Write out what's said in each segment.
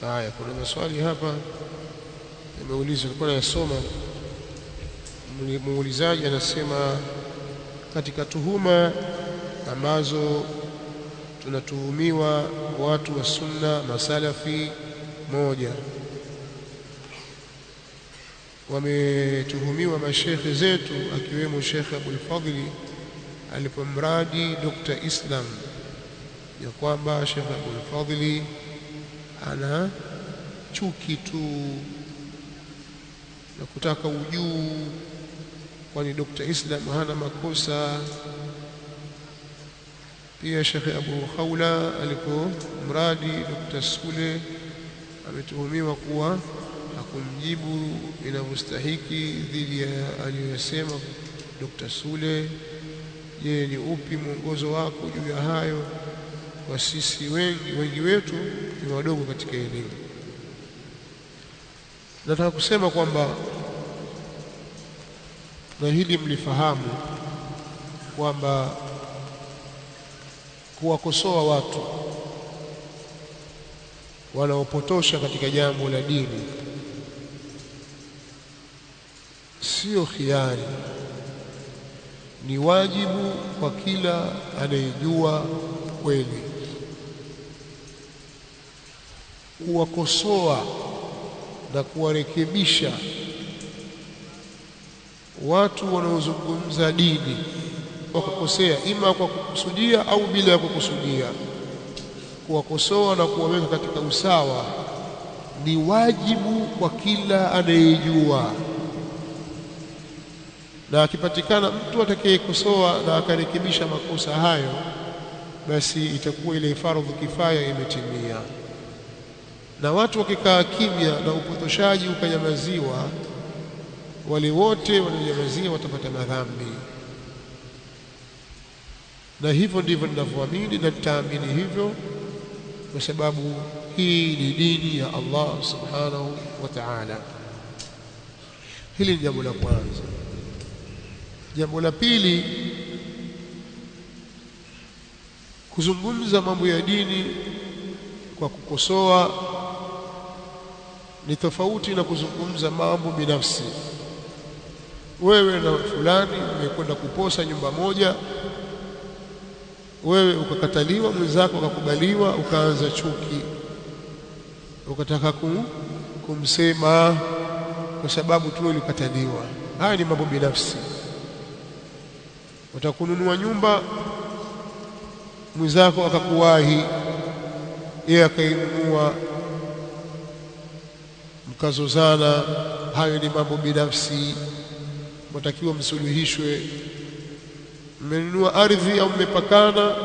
haya kuna maswali hapa nimeulizwa, nilikuwa nayasoma muulizaji anasema katika tuhuma ambazo tunatuhumiwa watu wa sunna masalafi moja wametuhumiwa mashekhe zetu akiwemo Sheikh Abul Fadhli alipomradi Dr. Islam ya kwamba Sheikh Abul Fadhli ana chuki tu na kutaka ujuu kwani Dr. Islam hana makosa pia Shekhe Abu Khawla alipomradi Dr. Sule ametuhumiwa kuwa hakumjibu inavyostahiki dhidi ya aliyosema Dr. Sule. Je, ni upi mwongozo wako juu ya hayo? Kwa sisi wengi wengi wetu ni wadogo katika elimu. Nataka kusema kwamba na hili mlifahamu kwamba kuwakosoa watu wanaopotosha katika jambo la dini sio khiari, ni wajibu kwa kila anayejua kweli. Kuwakosoa na kuwarekebisha watu wanaozungumza dini kwa kukosea, ima kwa kukusudia au bila ya kukusudia, kuwakosoa na kuwaweka katika usawa ni wajibu kwa kila anayejua na akipatikana mtu atakayekosoa na akarekebisha makosa hayo, basi itakuwa ile fardhu kifaya imetimia. Na watu wakikaa kimya na upotoshaji ukanyamaziwa, wale wote walionyamazia watapata madhambi. Na hivyo ndivyo ninavyoamini na nitaamini hivyo, kwa sababu hii ni dini ya Allah subhanahu wa ta'ala. Hili ni jambo la kwanza. Jambo la pili, kuzungumza mambo ya dini kwa kukosoa ni tofauti na kuzungumza mambo binafsi. Wewe na fulani umekwenda kuposa nyumba moja, wewe ukakataliwa, mwenzako akakubaliwa, ukaanza chuki, ukataka kum, kumsema kwa sababu tu ulikataliwa. Haya ni mambo binafsi utakununua nyumba mwenzako akakuwahi yeye akainunua mkazozana hayo ni mambo binafsi. Mtakiwa msuluhishwe. Mmenunua ardhi au mmepakana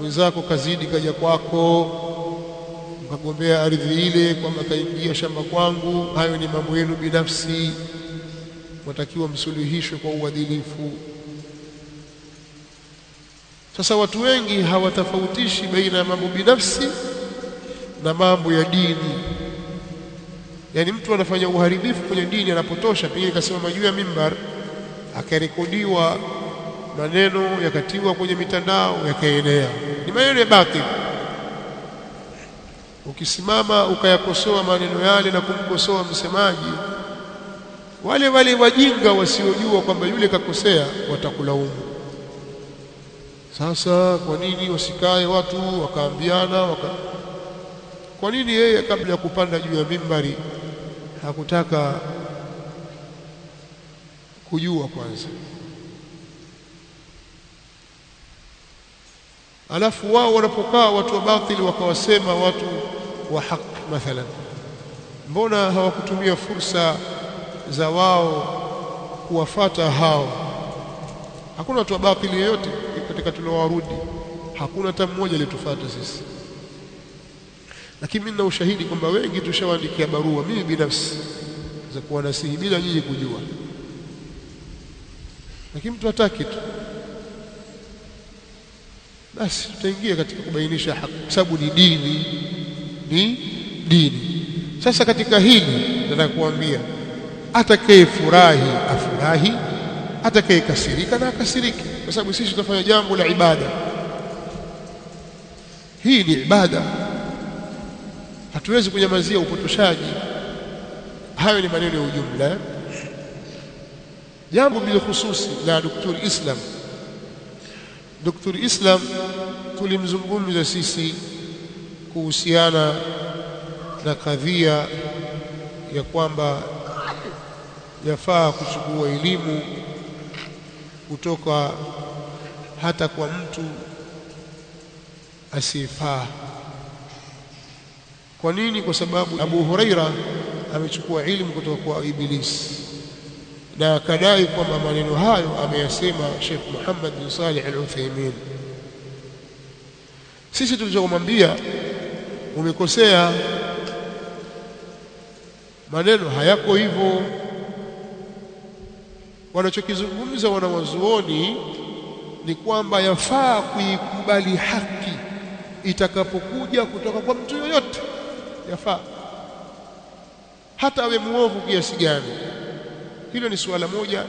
mwenzako kazidi kaja kwako mkagombea ardhi ile kwamba kaingia shamba kwangu hayo ni mambo yenu binafsi. Mtakiwa msuluhishwe kwa uadilifu. Sasa watu wengi hawatofautishi baina ya mambo binafsi na mambo ya dini. Yaani mtu anafanya uharibifu kwenye dini, anapotosha, pengine kasimama juu ya mimbar akarekodiwa maneno yakatiwa kwenye mitandao yakaenea, ni maneno ya batili. Ukisimama ukayakosoa maneno yale na kumkosoa msemaji, wale wale wajinga wasiojua kwamba yule kakosea watakulaumu. Sasa kwa nini wasikae watu wakaambiana waka... kwa nini yeye kabla ya kupanda juu ya mimbari hakutaka kujua kwanza? Alafu wao wanapokaa watu wa batili wakawasema watu wa haki mathalan, mbona hawakutumia fursa za wao kuwafata hao? Hakuna watu wa batili yeyote katika tuliowarudi, hakuna hata mmoja alitufuata sisi, lakini mimi nina ushahidi kwamba wengi tushawaandikia barua, mimi binafsi, za kuwanasihi bila nyinyi kujua, lakini mtu hataki tu. Basi tutaingia katika kubainisha haki, kwa sababu ni dini, ni dini. Sasa katika hili nataka kuambia, atakayefurahi afurahi atakayekasirika na akasirike, kwa sababu sisi tutafanya jambo la ibada. Hii ni ibada. Hatuwezi kunyamazia upotoshaji hayo ni maneno ya ujumla jambo bila hususi la Dr. Islam Dr. Islam tulimzungumza sisi kuhusiana na kadhia ya kwamba yafaa kuchukua elimu kutoka hata kwa mtu asiyefaa. Kwa nini? Kwa sababu Abu Huraira amechukua ilmu kutoka kwa Ibilisi na akadai kwamba maneno hayo ameyasema Sheikh Muhammad bin Salih Al-Uthaymeen. Sisi tulichokumwambia umekosea, maneno hayako hivyo. Wanachokizungumza wanawazuoni ni kwamba yafaa kuikubali haki itakapokuja kutoka kwa mtu yoyote, yafaa hata awe muovu kiasi gani. Hilo ni suala moja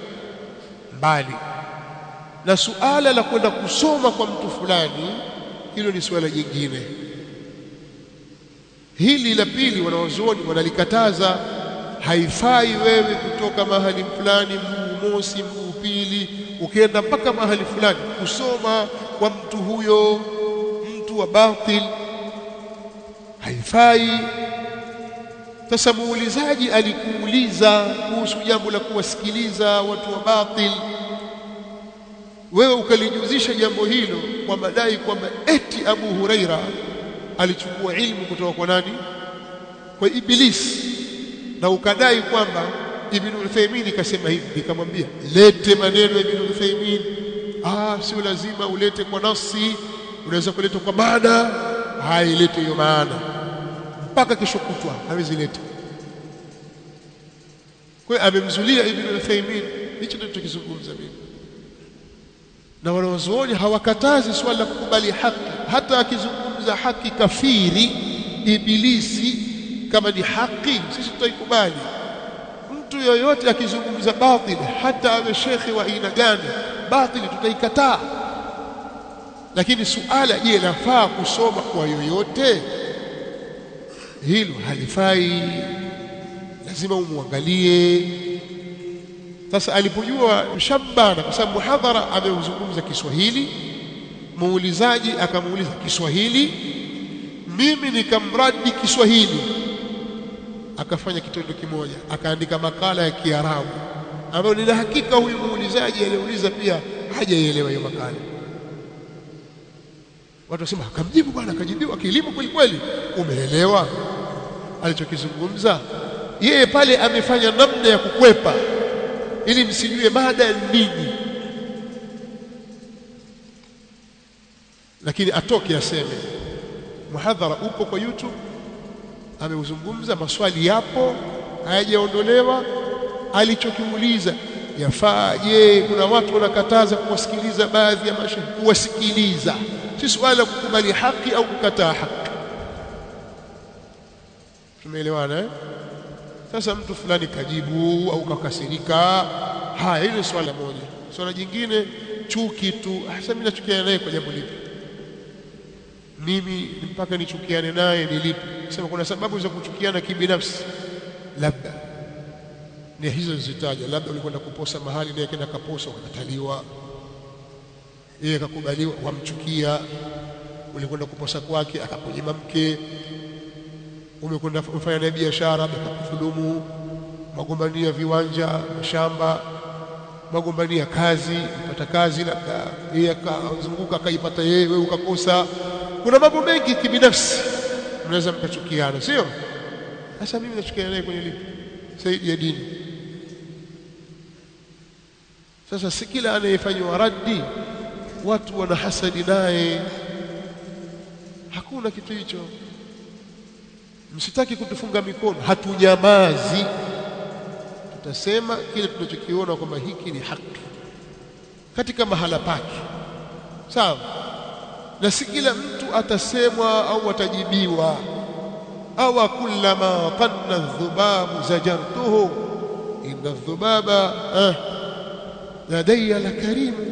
mbali, na suala la kwenda kusoma kwa mtu fulani, hilo ni suala jingine. Hili la pili, wanawazuoni wanalikataza. Haifai wewe kutoka mahali fulani, mguu mosi, mguu pili, ukienda mpaka mahali fulani kusoma kwa mtu huyo, mtu wa batil, haifai. Sasa muulizaji alikuuliza kuhusu jambo la kuwasikiliza watu wa batil, wewe ukalijuzisha jambo hilo kwa madai kwamba eti Abu Huraira alichukua ilmu kutoka kwa nani? Kwa Ibilisi, na ukadai kwamba Ibn Uthaymeen kasema hivi. Nikamwambia lete maneno ya Ibn Uthaymeen. Ah, sio lazima ulete kwa nafsi, unaweza kuleta kwa maana. Hailete hiyo maana mpaka kesho kutwa hawezi leta. Kwa hiyo amemzulia Ibn Uthaymeen, hicho ndio tukizungumza mimi na wanaozuoni hawakatazi swala la kukubali haki, hata akizungumza haki kafiri Ibilisi, kama ni haki sisi tutaikubali. Mtu yoyote akizungumza batili, hata awe shekhe wa aina gani, batili tutaikataa. Lakini suala, je, lafaa kusoma kwa yoyote? Hilo halifai, lazima umwangalie. Sasa alipojua mshabana kwa sababu muhadhara ameuzungumza Kiswahili, muulizaji akamuuliza Kiswahili, mimi nikamradi Kiswahili, akafanya kitendo kimoja, akaandika makala ya Kiarabu ambayo nina hakika huyu muulizaji aliyeuliza pia hajaielewa hiyo makala. Watu wasema akamjibu bwana, akajibiwa kilimo kweli kweli. Umeelewa alichokizungumza yeye? Pale amefanya namna ya kukwepa ili msijue mada ya nini, lakini atoke aseme. Muhadhara upo kwa YouTube, ameuzungumza, maswali yapo, hayajaondolewa. Alichokiuliza yafaa. Je, kuna watu wanakataza kuwasikiliza baadhi ya mashehe? Kuwasikiliza si swala kukubali haki au kukataa haki. Tumeelewana eh? Sasa mtu fulani kajibu au kakasirika, haya, hilo swala moja. Swala jingine chuki tu. Sasa mimi nachukiana naye kwa jambo lipi? Mimi mpaka nichukiane naye ni lipi? Sema kuna sababu za kuchukiana kibinafsi, labda ni hizo zitaja, labda ulikwenda kuposa mahali naye kenda kaposa, ukakataliwa, yeye akakubaliwa, wamchukia. Ulikwenda kuposa kwake, akakunyima mke umekwenda kufanya naye biashara akakudhulumu, magombania viwanja, mashamba, magombania kazi, upata kazi, labda yeye akazunguka akaipata yeye, wewe ukakosa. Kuna mambo mengi kibinafsi mnaweza mkachukiana, sio? Sasa mimi nachukiana naye kwenye lipi zaidi ya dini? Sasa si kila anayefanywa raddi watu wana hasadi naye, hakuna kitu hicho. Msitaki kutufunga mikono, hatunyamazi, tutasema kile tunachokiona kwamba hiki ni haki katika mahala pake, sawa. Na si kila mtu atasemwa au atajibiwa. awa kullama tanna dhubabu zajartuhu inna dhubaba ah, ladayya la karimu.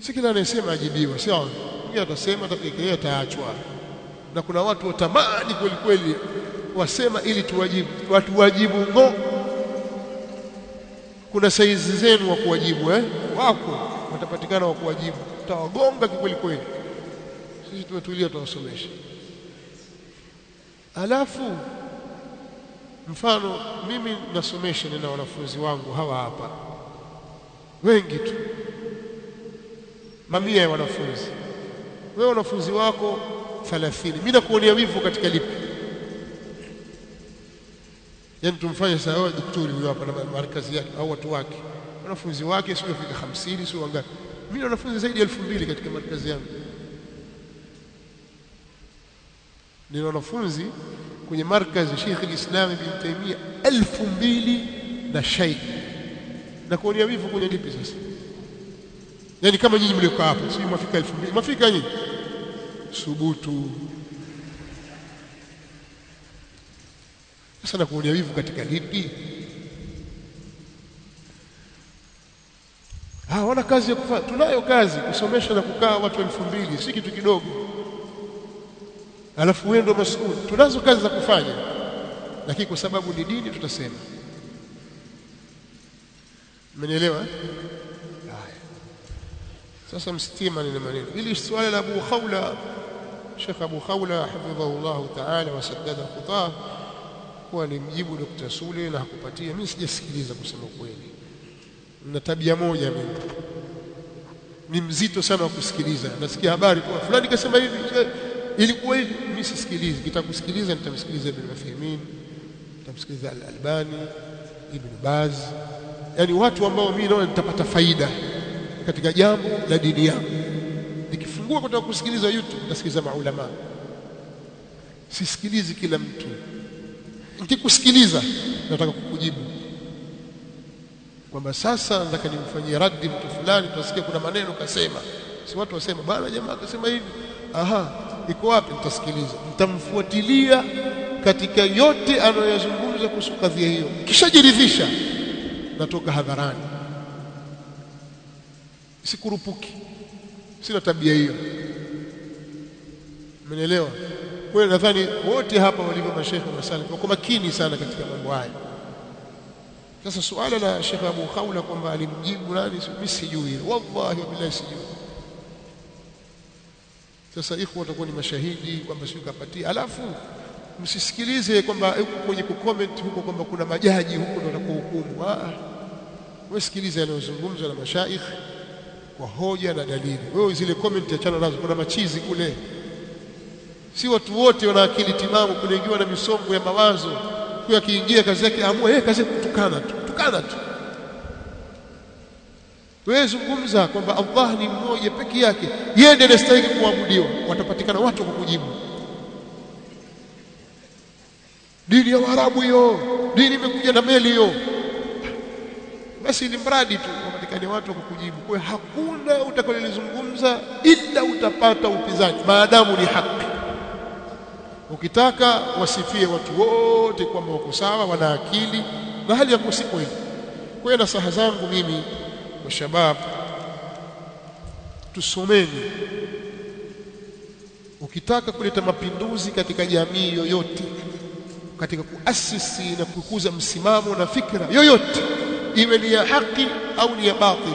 Si kila anayesema ajibiwa, sio Mwingine atasema yeye ataachwa. Na kuna watu watamani kweli kweli wasema ili tuwajibu. Watu wajibu ngo. Kuna saizi zenu wa kuwajibu eh? Wako. Watapatikana wa kuwajibu. Tawagonga kweli kweli. Sisi tumetulia tuwasomesha alafu mfano mimi nasomesha nina wanafunzi wangu hawa hapa. Wengi tu ya wanafunzi. Wewe wanafunzi wako 30 mimi nakuonea wivu katika lipi? Yaani tumfanye sawa daktari huyo hapa na markazi yake au watu wake. Wanafunzi wake sio fika 50 sio wangapi. Mimi na wanafunzi zaidi ya 2000 katika markazi yangu. Nina wanafunzi kwenye markazi Sheikh al-Islam Ibn Taymiyyah 2000 na shay na kuonea wivu kwenye lipi sasa yani kama nyinyi mliokaa hapa si mwafika 2000 mwafika nyinyi subutu. Sasa na kuonea wivu katika lipi? Hawana kazi ya kufanya. Tunayo kazi kusomesha na kukaa watu elfu mbili si kitu kidogo. Alafu wewe ndio masuuli tunazo kazi za kufanya. Lakini kwa sababu ni dini tutasema. Mmenielewa sasa msitie maneno maneno. Ili swala la Abu Khawla Sheikh Abu Khawla hafidhahu Allah ta'ala wa saddada khutah kuwa ni mjibu Dr. Sule na hakupatia. Mimi sijasikiliza kusema kweli. Na tabia moja mimi. Ni mzito sana wa kusikiliza. Nasikia habari kwa fulani kasema hivi ilikuwa hivi. Mimi sisikilizi. Kitakusikiliza nitamsikiliza Ibn Uthaymeen nitamsikiliza Al-Albani Ibn Baz. Yani watu ambao mimi naona nitapata faida katika jambo la dini yangu. Nikifungua kutoka kusikiliza YouTube nasikiliza maulama. Sisikilizi kila mtu. Nikikusikiliza nataka kukujibu. Kwamba sasa nataka nimfanyie raddi mtu fulani tutasikia kuna maneno kasema. Si watu wasema bwana jamaa akasema hivi. Aha iko wapi? Nitasikiliza. Nitamfuatilia katika yote anayoyazungumza kuhusu kadhia hiyo. Kisha jiridhisha natoka hadharani sikurupuki sina tabia hiyo. Mmenielewa kwa nadhani wote hapa walivyo mashaikh masali wako makini sana katika mambo haya sasa suala la Sheikh Abu Khawla kwamba alimjibu nani mimi sijui. Wallahi billahi sijui. Sasa ikhwa watakuwa ni mashahidi kwamba sio kapatia alafu msisikilize kwamba huko kwenye kucomment huko kwamba kuna majaji huko ndio watakuhukumu. Ah wewe sikiliza yanayozungumzwa na mashaikh kwa hoja na dalili. Wewe zile comment achana nazo kuna machizi kule. Si watu wote wana akili timamu kunaingiwa na misongo ya mawazo. Kwa akiingia kazi yake amua yeye kazi kutukana tu tukana tu. Wewe zungumza kwamba Allah ni mmoja peke yake. Yeye ndiye anastahili kuabudiwa. Watapatikana watu kwa kujibu. Dini ya Waarabu hiyo. Dini imekuja na meli hiyo. Basi ni mradi tu wapatikane watu wakakujibu. kwa hiyo hakuna utakalolizungumza ila utapata upinzani maadamu ni haki. Ukitaka wasifie watu wote kwamba wako sawa wana akili na hali ya kusiku hivi kwa hiyo nasaha zangu mimi kwa shabab, tusomeni. Ukitaka kuleta mapinduzi katika jamii yoyote katika kuasisi na kukuza msimamo na fikra yoyote iwe ni ya haki au ni ya batil?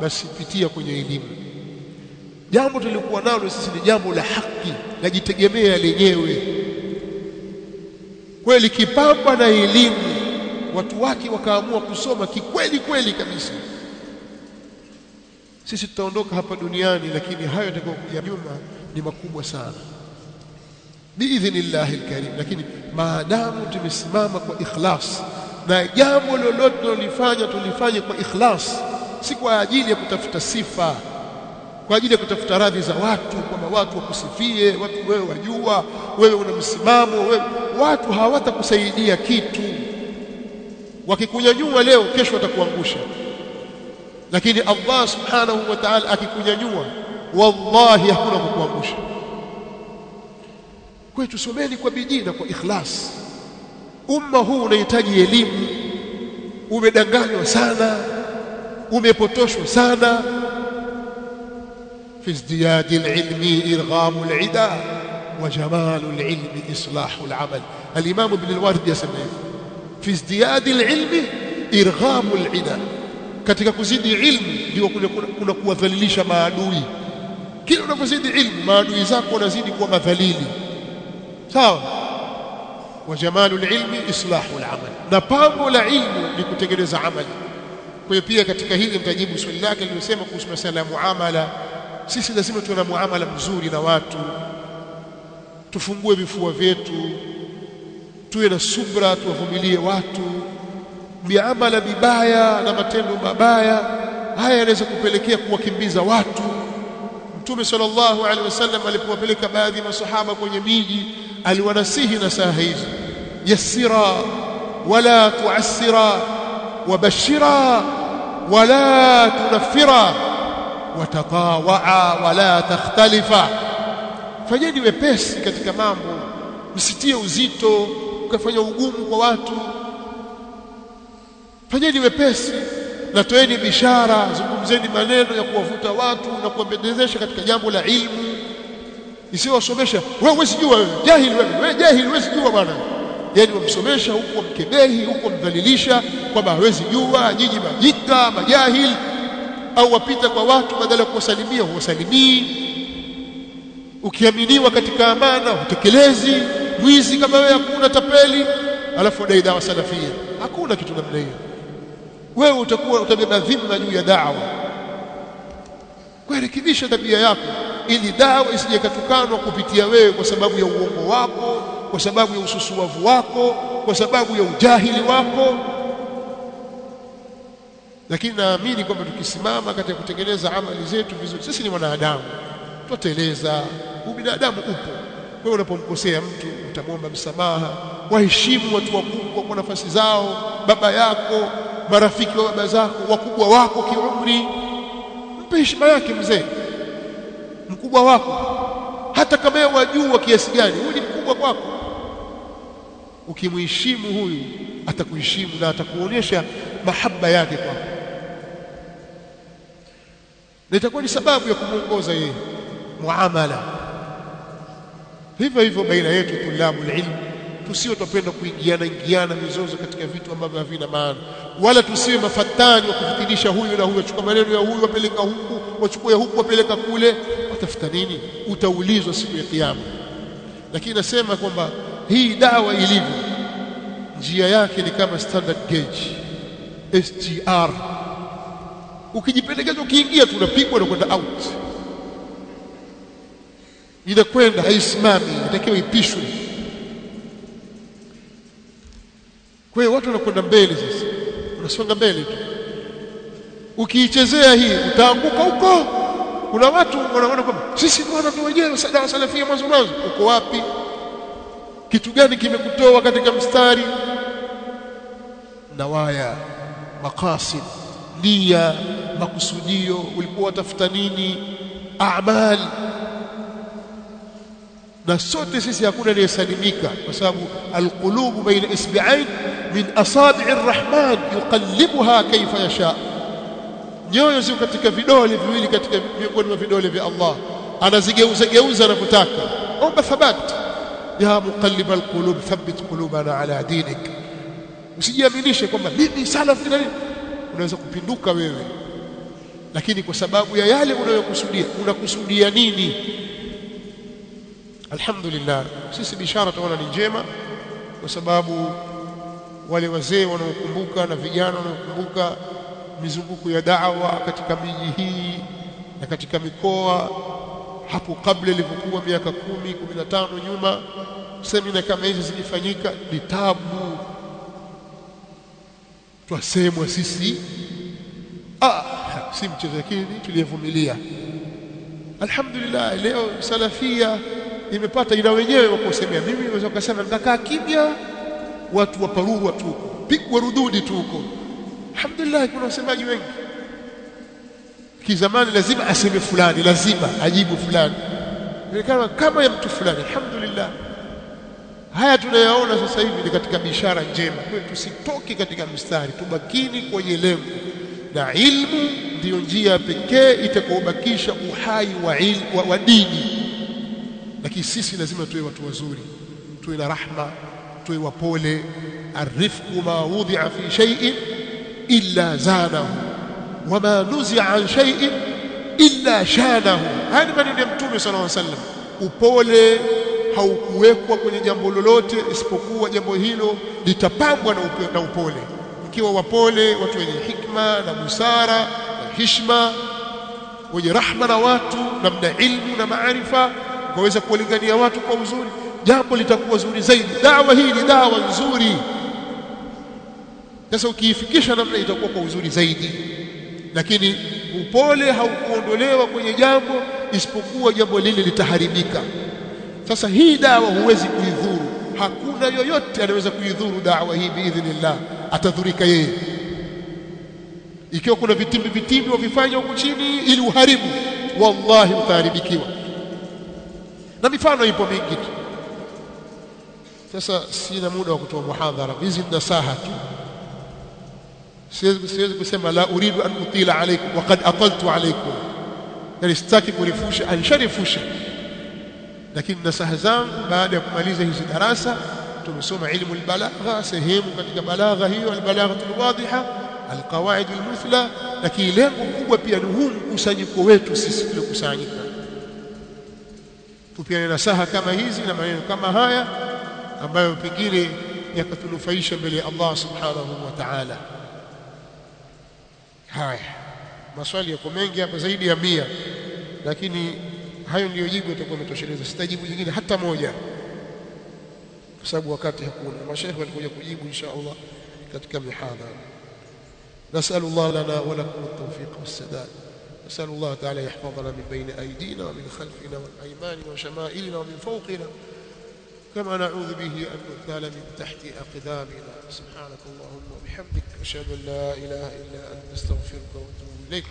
Basi pitia kwenye elimu. Jambo tulikuwa nalo sisi ni jambo la haki najitegemea lenyewe. Kweli kipapa na elimu watu wake wakaamua kusoma kikweli kweli kabisa. Sisi tutaondoka hapa duniani lakini hayo yatakayokuja nyuma ni makubwa sana. Biidhnillahi lkarim. lakini maadamu tumesimama kwa ikhlas na jambo lolote tunalifanya tulifanye kwa ikhlas si kwa ajili ya kutafuta sifa kwa ajili ya kutafuta radhi za watu kwamba watu wakusifie watu wewe wajua wewe una msimamo wewe watu hawatakusaidia kitu. Wakikunyanyua leo kesho watakuangusha. Lakini Allah subhanahu wa ta'ala akikunyanyua wallahi hakuna kukuangusha. Kwetu tusomeni kwa bidii na kwa ikhlas Umma huu unahitaji elimu. Umedanganywa sana, umepotoshwa sana. fi izdiyadi lilmi irghamu lida wa jamalu lilmi islahu lamal. Alimamu Ibn Alwardi asema hivi, fi izdiyadi lilmi irghamu lida, katika kuzidi ilmu ndio kuna kuwadhalilisha maadui. Kila unavyozidi ilmu maadui zako wanazidi kuwa madhalili, sawa wa jamalu ilmi islahu amal. Na pambo la ilmu ni kutengeneza amali. Kwa hiyo pia katika hili mtajibu swali lake aliyosema kuhusu masala ya muamala. Sisi lazima tuwe na muamala mzuri na watu. Tufungue vifua vyetu. Tuwe na subra tuwavumilie watu. Miamala mibaya na matendo mabaya haya yanaweza kupelekea kuwakimbiza watu. Mtume sallallahu alaihi wasallam alipowapeleka baadhi ya masahaba kwenye miji aliwanasihi na saa hizi yassira wala tuassira wabashira wala tunaffira watatawaa wala takhtalifa fanyeni wepesi katika mambo msitie uzito ukafanya ugumu kwa watu fanyeni wepesi na toeni bishara zungumzeni maneno ya kuwavuta watu na kuwapendezesha katika jambo la ilmu isiwasomesha wewe wesijua jua wewe. Jahili wewe. Wewe jahili wesijua jua bwana. Yani wamsomesha huku wamkebehi huku wamdhalilisha kwamba hawezi jua nyinyi majita majahili. Au wapita kwa watu badala ya kuwasalimia huwasalimii. Ukiaminiwa katika amana utekelezi mwizi kama wewe hakuna tapeli. Alafu wadai dawa salafia. Hakuna kitu namna hiyo. Wewe utakuwa utabeba dhima juu ya dawa. Kurekebisha tabia yako ili dawa isije katukanwa kupitia wewe kwa sababu ya uongo wako kwa sababu ya ususuavu wako kwa sababu ya ujahili wako. Lakini naamini kwamba tukisimama katika kutengeneza amali zetu vizuri sisi ni wanadamu tutateleza ubinadamu upo. Wewe unapomkosea mtu utamwomba msamaha waheshimu watu wakubwa kwa nafasi zao baba yako marafiki wa baba zako wakubwa wako kiumri mpe heshima yake mzee mkubwa wako. Hata kama yeye wajua kiasi gani huyu ni mkubwa kwako. Ukimheshimu huyu atakuheshimu na atakuonyesha mahaba yake kwako. Na itakuwa ni sababu ya kumuongoza yeye. Muamala. Hivyo hivyo baina yetu tulabu ilmu tusiwe tupenda kuingiana ingiana mizozo katika vitu ambavyo havina maana. Wala tusiwe mafatani wa kufitinisha huyu na huyu. Achukua maneno ya huyu wapeleka huku wachukua ya huku wapeleka kule watafuta nini utaulizwa siku ya kiyama. Lakini nasema kwamba hii dawa ilivyo njia yake ni kama standard gauge SGR ukijipendekeza ukiingia tu unapigwa na kwenda out. Inakwenda haisimami inatakiwa ipishwe. Kwa hiyo watu wanakwenda mbele sasa unasonga mbele tu. Ukiichezea hii utaanguka huko kuna watu wanaona kwamba sisi bwana tu wenyewe dawa salafia mwanzo mwanzo. Uko wapi? Kitu gani kimekutoa katika mstari? Nawaya maqasid nia makusudio ulikuwa watafuta nini? A'mal. Na sote sisi hakuna aliyesalimika kwa sababu alqulubu baina isbi'ain min asabi' rrahman yuqallibuha kayfa yasha nyoyo ziko katika vidole viwili katika miongoni mwa vidole vya Allah. Anazigeuza geuza anapotaka omba thabat. Ya muqallib alqulub thabbit qulubana ala dinik. Usijiaminishe kwamba mimi salafi na nini unaweza kupinduka wewe. Lakini kwa sababu ya yale unayokusudia unakusudia nini? Alhamdulillah. Sisi bishara tunaona ni njema kwa sababu wale wazee wanaokumbuka na vijana wanaokumbuka mizunguko ya da'wa katika miji hii na katika mikoa hapo kabla ilivyokuwa miaka kumi kumi na tano nyuma semina kama hizi zilifanyika ni tabu. Twasemwa sisi ah si mchezo lakini tuliyevumilia. Alhamdulillah leo salafia imepata ina wenyewe wa kusemea. Mimi naweza kusema nitakaa kimya watu waparua tu pigwa rududi tu huko alhamdulillah kuna wasemaji wengi. Kizamani lazima aseme fulani lazima ajibu fulani. Inaonekana kama ya mtu fulani. Alhamdulillah. Haya tunayaona sasa hivi ni katika bishara njema. Kwa tusitoke katika mstari tubakini kwenye lengo. Na ilmu ndiyo njia pekee itakayobakisha uhai wa, wa, wa dini. Lakini sisi lazima tuwe watu wazuri. Tuwe na rahma tuwe wapole. Arifku ma wudhi'a fi shay'in illa zanahu wama nuzi'a an shay'in illa shanahu. Haya ni maneno ya mtume sallallahu alaihi wasallam. Upole haukuwekwa kwenye jambo lolote isipokuwa jambo hilo litapambwa na, upole na upole. Ikiwa wapole watu wenye hikma na busara na hishma wenye rahma na watu na mna ilmu na maarifa ukaweza kuwalingania watu kwa uzuri jambo litakuwa zuri zaidi. Dawa hii ni dawa nzuri sasa ukiifikisha namna itakuwa kwa uzuri zaidi. Lakini upole haukuondolewa kwenye jambo isipokuwa jambo lile litaharibika. Sasa hii dawa huwezi kuidhuru. Hakuna yoyote anaweza kuidhuru dawa hii biidhnillah. Atadhurika yeye. Ikiwa kuna vitimbi vitimbi wavifanya huku chini ili uharibu wallahi utaharibikiwa. Na mifano ipo mingi tu. Sasa sina muda wa kutoa muhadhara. Hizi ni nasaha tu siwezi siwezi kusema la uridu an utila alaykum wa qad ataltu alaykum yani sitaki kurefusha ansharifusha lakini nasaha zangu baada ya kumaliza hizi darasa tumesoma ilmu albalagha sehemu katika balagha hiyo albalagha alwadhiha alqawaid almuthla lakini lengo kubwa pia ni huu mkusanyiko wetu sisi tuliokusanyika tupiane nasaha kama hizi na maneno kama haya ambayo pengine yakatunufaisha mbele ya Allah subhanahu wa ta'ala haya maswali yako mengi hapa zaidi ya mia lakini hayo ndiyo jibu yatakuwa yametosheleza sitajibu jingine hata moja kwa sababu wakati hakuna mashaikh walikuja kujibu insha Allah katika mihadhara نسأل الله لنا ولكم التوفيق والسداد نسأل الله تعالى يحفظنا من بين أيدينا ومن خلفنا ومن أيماننا وشمائلنا ومن فوقنا كما نعوذ به أن نغتال من تحت أقدامنا. سبحانك اللهم وبحمدك أشهد أن لا إله إلا أنت أستغفرك وأتوب إليك.